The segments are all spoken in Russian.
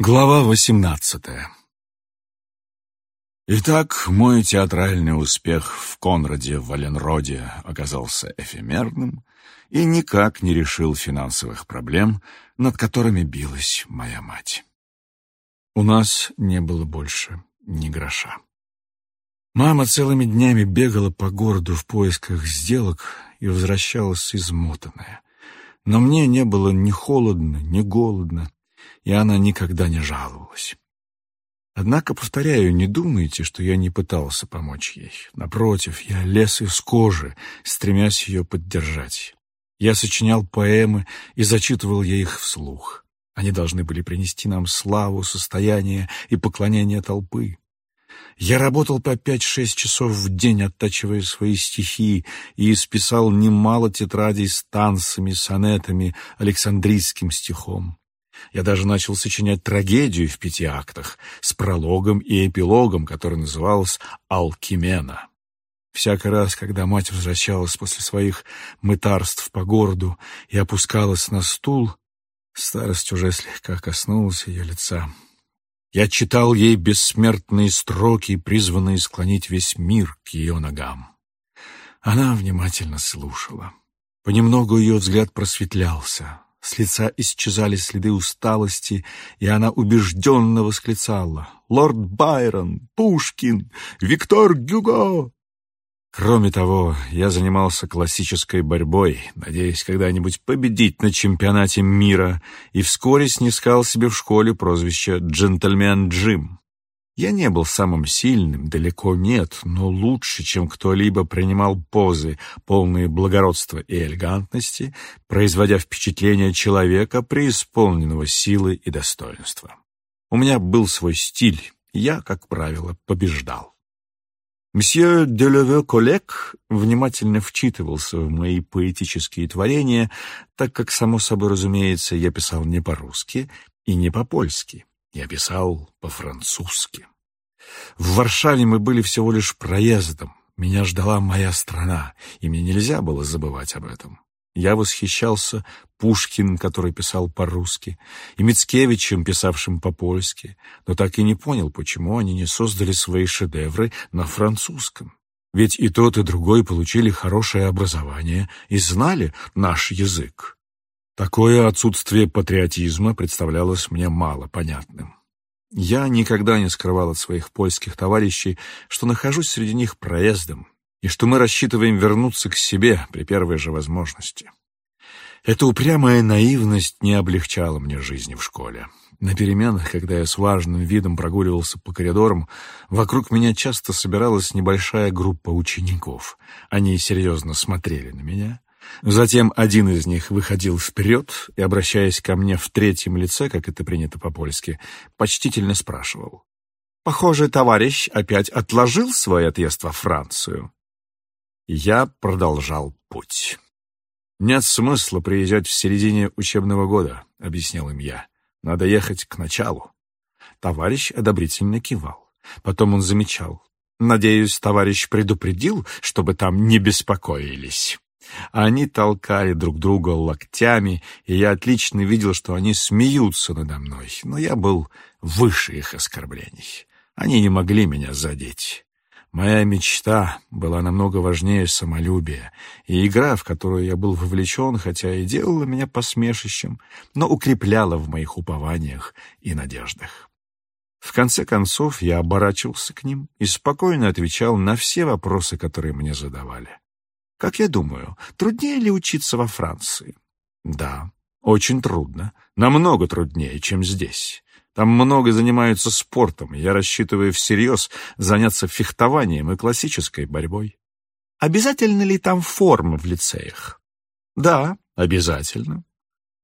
Глава восемнадцатая Итак, мой театральный успех в Конраде Валенроде оказался эфемерным и никак не решил финансовых проблем, над которыми билась моя мать. У нас не было больше ни гроша. Мама целыми днями бегала по городу в поисках сделок и возвращалась измотанная. Но мне не было ни холодно, ни голодно, и она никогда не жаловалась. Однако, повторяю, не думайте, что я не пытался помочь ей. Напротив, я лез из кожи, стремясь ее поддержать. Я сочинял поэмы и зачитывал ей их вслух. Они должны были принести нам славу, состояние и поклонение толпы. Я работал по пять-шесть часов в день, оттачивая свои стихи, и исписал немало тетрадей с танцами, сонетами, александрийским стихом. Я даже начал сочинять трагедию в пяти актах с прологом и эпилогом, который назывался «Алкимена». Всякий раз, когда мать возвращалась после своих мытарств по городу и опускалась на стул, старость уже слегка коснулась ее лица. Я читал ей бессмертные строки, призванные склонить весь мир к ее ногам. Она внимательно слушала. Понемногу ее взгляд просветлялся. С лица исчезали следы усталости, и она убежденно восклицала «Лорд Байрон! Пушкин! Виктор Гюго!» Кроме того, я занимался классической борьбой, надеясь когда-нибудь победить на чемпионате мира, и вскоре снискал себе в школе прозвище «Джентльмен Джим». Я не был самым сильным, далеко нет, но лучше, чем кто-либо принимал позы, полные благородства и элегантности, производя впечатление человека, преисполненного силы и достоинства. У меня был свой стиль, я, как правило, побеждал. Мсье Делеве Коллег внимательно вчитывался в мои поэтические творения, так как, само собой разумеется, я писал не по-русски и не по-польски. Я писал по-французски. В Варшаве мы были всего лишь проездом. Меня ждала моя страна, и мне нельзя было забывать об этом. Я восхищался Пушкиным, который писал по-русски, и Мицкевичем, писавшим по-польски, но так и не понял, почему они не создали свои шедевры на французском. Ведь и тот, и другой получили хорошее образование и знали наш язык. Такое отсутствие патриотизма представлялось мне мало понятным. Я никогда не скрывал от своих польских товарищей, что нахожусь среди них проездом, и что мы рассчитываем вернуться к себе при первой же возможности. Эта упрямая наивность не облегчала мне жизни в школе. На переменах, когда я с важным видом прогуливался по коридорам, вокруг меня часто собиралась небольшая группа учеников. Они серьезно смотрели на меня, Затем один из них выходил вперед и, обращаясь ко мне в третьем лице, как это принято по-польски, почтительно спрашивал. «Похоже, товарищ опять отложил свой отъезд во Францию». Я продолжал путь. «Нет смысла приезжать в середине учебного года», — объяснил им я. «Надо ехать к началу». Товарищ одобрительно кивал. Потом он замечал. «Надеюсь, товарищ предупредил, чтобы там не беспокоились». Они толкали друг друга локтями, и я отлично видел, что они смеются надо мной, но я был выше их оскорблений. Они не могли меня задеть. Моя мечта была намного важнее самолюбия, и игра, в которую я был вовлечен, хотя и делала меня посмешищем, но укрепляла в моих упованиях и надеждах. В конце концов я оборачивался к ним и спокойно отвечал на все вопросы, которые мне задавали. Как я думаю, труднее ли учиться во Франции? Да, очень трудно. Намного труднее, чем здесь. Там много занимаются спортом, я рассчитываю всерьез заняться фехтованием и классической борьбой. Обязательно ли там форма в лицеях? Да, обязательно.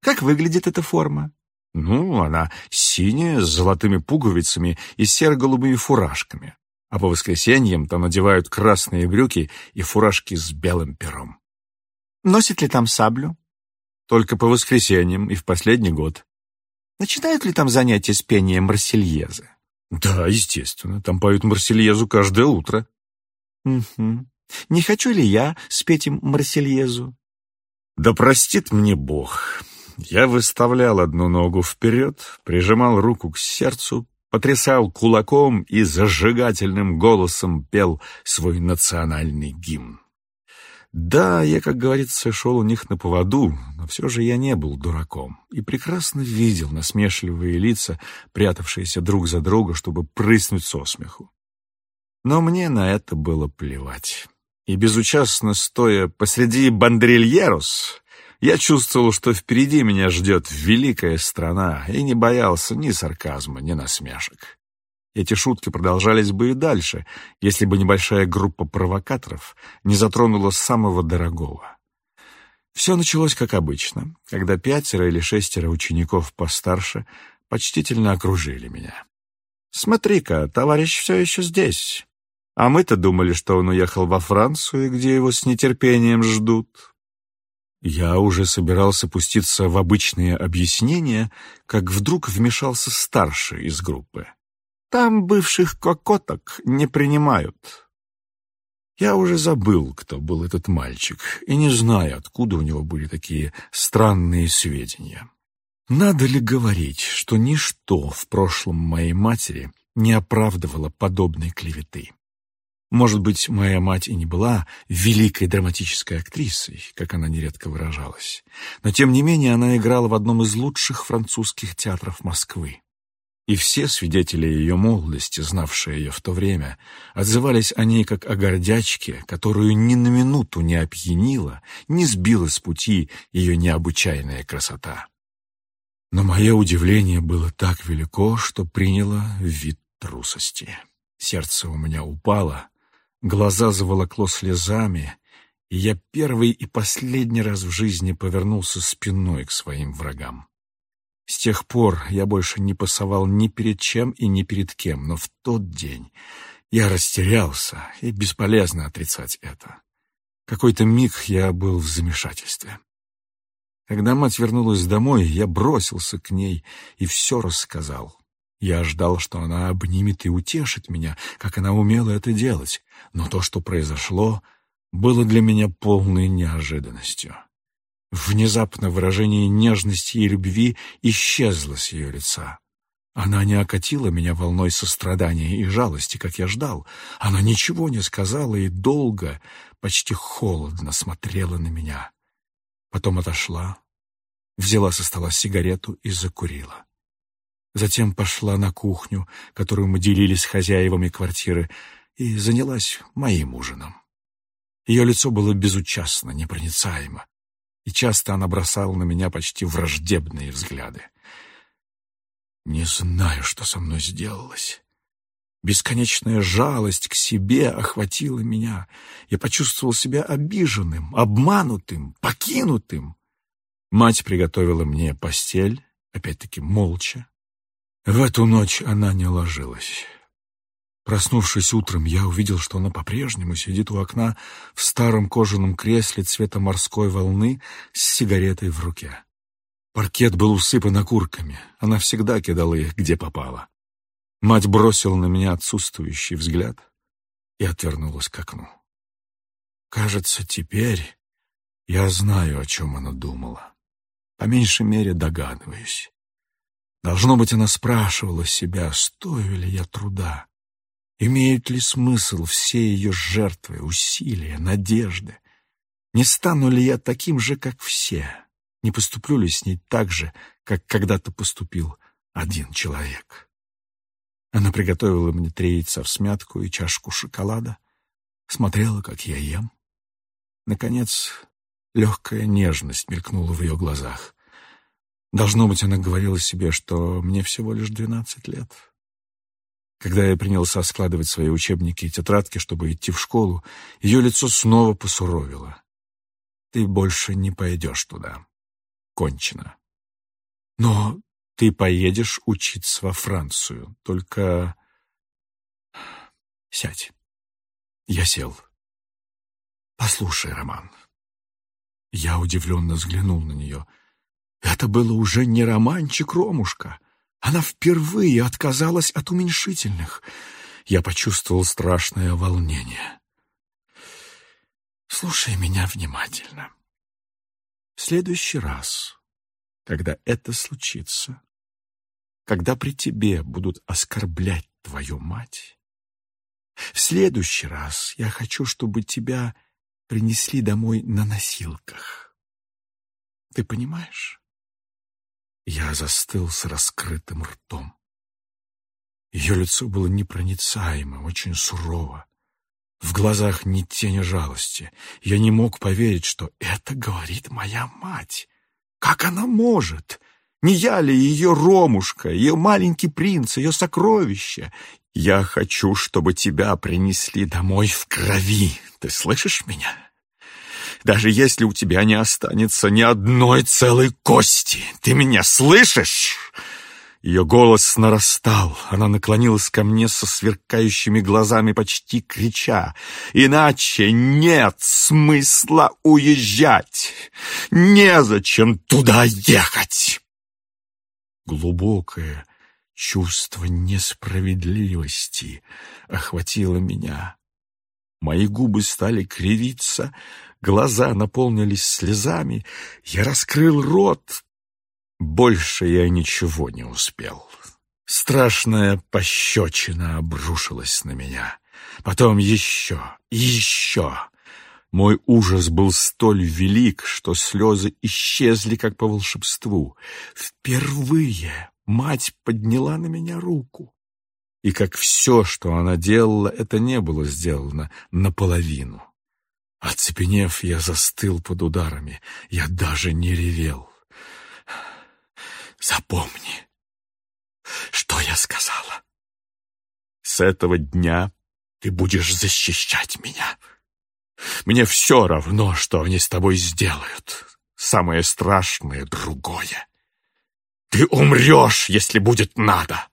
Как выглядит эта форма? Ну, она синяя, с золотыми пуговицами и серо-голубыми фуражками а по воскресеньям там надевают красные брюки и фуражки с белым пером. Носит ли там саблю? Только по воскресеньям и в последний год. Начинают ли там занятия с пением Марсельезы? Да, естественно, там поют Марсельезу каждое утро. Угу. Не хочу ли я спеть им Марсельезу? Да простит мне Бог. Я выставлял одну ногу вперед, прижимал руку к сердцу, потрясал кулаком и зажигательным голосом пел свой национальный гимн. Да, я, как говорится, шел у них на поводу, но все же я не был дураком и прекрасно видел насмешливые лица, прятавшиеся друг за друга, чтобы прыснуть со смеху. Но мне на это было плевать. И безучастно стоя посреди бандрильерус, я чувствовал, что впереди меня ждет великая страна, и не боялся ни сарказма, ни насмешек. Эти шутки продолжались бы и дальше, если бы небольшая группа провокаторов не затронула самого дорогого. Все началось как обычно, когда пятеро или шестеро учеников постарше почтительно окружили меня. «Смотри-ка, товарищ все еще здесь. А мы-то думали, что он уехал во Францию, где его с нетерпением ждут». Я уже собирался пуститься в обычные объяснения, как вдруг вмешался старший из группы. Там бывших кокоток не принимают. Я уже забыл, кто был этот мальчик, и не знаю, откуда у него были такие странные сведения. Надо ли говорить, что ничто в прошлом моей матери не оправдывало подобной клеветы? Может быть, моя мать и не была великой драматической актрисой, как она нередко выражалась, но тем не менее она играла в одном из лучших французских театров Москвы и все свидетели ее молодости, знавшие ее в то время, отзывались о ней как о гордячке, которую ни на минуту не опьянила, не сбила с пути ее необычайная красота. Но мое удивление было так велико, что приняло вид трусости. Сердце у меня упало, глаза заволокло слезами, и я первый и последний раз в жизни повернулся спиной к своим врагам. С тех пор я больше не пасовал ни перед чем и ни перед кем, но в тот день я растерялся, и бесполезно отрицать это. Какой-то миг я был в замешательстве. Когда мать вернулась домой, я бросился к ней и все рассказал. Я ждал, что она обнимет и утешит меня, как она умела это делать, но то, что произошло, было для меня полной неожиданностью. Внезапно выражение нежности и любви исчезло с ее лица. Она не окатила меня волной сострадания и жалости, как я ждал. Она ничего не сказала и долго, почти холодно смотрела на меня. Потом отошла, взяла со стола сигарету и закурила. Затем пошла на кухню, которую мы делили с хозяевами квартиры, и занялась моим ужином. Ее лицо было безучастно, непроницаемо и часто она бросала на меня почти враждебные взгляды. Не знаю, что со мной сделалось. Бесконечная жалость к себе охватила меня. Я почувствовал себя обиженным, обманутым, покинутым. Мать приготовила мне постель, опять-таки молча. В эту ночь она не ложилась. Проснувшись утром, я увидел, что она по-прежнему сидит у окна в старом кожаном кресле цвета морской волны с сигаретой в руке. Паркет был усыпан окурками. Она всегда кидала их, где попала. Мать бросила на меня отсутствующий взгляд и отвернулась к окну. Кажется, теперь я знаю, о чем она думала. По меньшей мере догадываюсь. Должно быть, она спрашивала себя, стою ли я труда. Имеют ли смысл все ее жертвы, усилия, надежды? Не стану ли я таким же, как все? Не поступлю ли с ней так же, как когда-то поступил один человек? Она приготовила мне три яйца в смятку и чашку шоколада, смотрела, как я ем. Наконец, легкая нежность мелькнула в ее глазах. Должно быть, она говорила себе, что мне всего лишь двенадцать лет. Когда я принялся складывать свои учебники и тетрадки, чтобы идти в школу, ее лицо снова посуровило. «Ты больше не пойдешь туда. Кончено. Но ты поедешь учиться во Францию. Только сядь». Я сел. «Послушай, Роман». Я удивленно взглянул на нее. Это было уже не романчик Ромушка. Она впервые отказалась от уменьшительных. Я почувствовал страшное волнение. Слушай меня внимательно. В следующий раз, когда это случится, когда при тебе будут оскорблять твою мать, в следующий раз я хочу, чтобы тебя принесли домой на носилках. Ты понимаешь? Я застыл с раскрытым ртом. Ее лицо было непроницаемо, очень сурово. В глазах ни тени жалости. Я не мог поверить, что это говорит моя мать. Как она может? Не я ли ее Ромушка, ее маленький принц, ее сокровище? Я хочу, чтобы тебя принесли домой в крови. Ты слышишь меня? Даже если у тебя не останется ни одной целой кости. Ты меня слышишь?» Ее голос нарастал. Она наклонилась ко мне со сверкающими глазами, почти крича. «Иначе нет смысла уезжать! Незачем туда ехать!» Глубокое чувство несправедливости охватило меня. Мои губы стали кривиться, глаза наполнились слезами. Я раскрыл рот, больше я ничего не успел. Страшная пощечина обрушилась на меня. Потом еще, еще. Мой ужас был столь велик, что слезы исчезли, как по волшебству. Впервые мать подняла на меня руку. И как все, что она делала, это не было сделано наполовину. Оцепенев, я застыл под ударами. Я даже не ревел. Запомни, что я сказала. С этого дня ты будешь защищать меня. Мне все равно, что они с тобой сделают. Самое страшное — другое. Ты умрешь, если будет надо.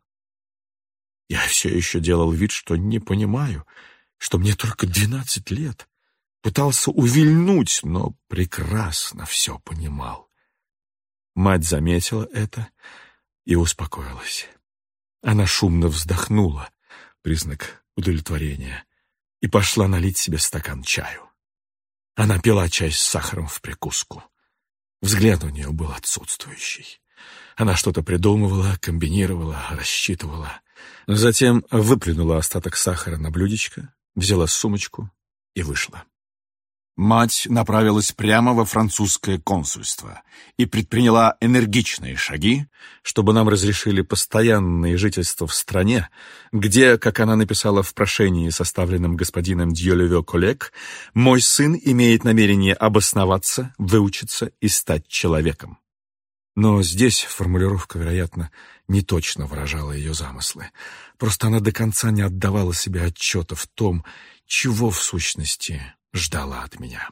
Я все еще делал вид, что не понимаю, что мне только двенадцать лет. Пытался увильнуть, но прекрасно все понимал. Мать заметила это и успокоилась. Она шумно вздохнула, признак удовлетворения, и пошла налить себе стакан чаю. Она пила чай с сахаром в прикуску. Взгляд у нее был отсутствующий. Она что-то придумывала, комбинировала, рассчитывала. Затем выплюнула остаток сахара на блюдечко, взяла сумочку и вышла. Мать направилась прямо во французское консульство и предприняла энергичные шаги, чтобы нам разрешили постоянное жительство в стране, где, как она написала в прошении, составленном господином Дьолеве Коллег, мой сын имеет намерение обосноваться, выучиться и стать человеком. Но здесь формулировка, вероятно, не точно выражала ее замыслы. Просто она до конца не отдавала себе отчета в том, чего в сущности ждала от меня.